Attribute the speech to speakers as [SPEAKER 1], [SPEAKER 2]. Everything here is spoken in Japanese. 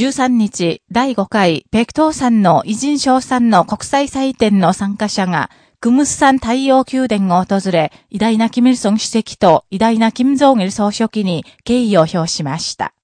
[SPEAKER 1] 13日、第5回、ペクトーさんの偉人賞賛の国際祭典の参加者が、クムスサン太陽宮殿を訪れ、偉大なキム・イルソン主席と偉大なキム・ジョン・イル総書記に敬意を表しました。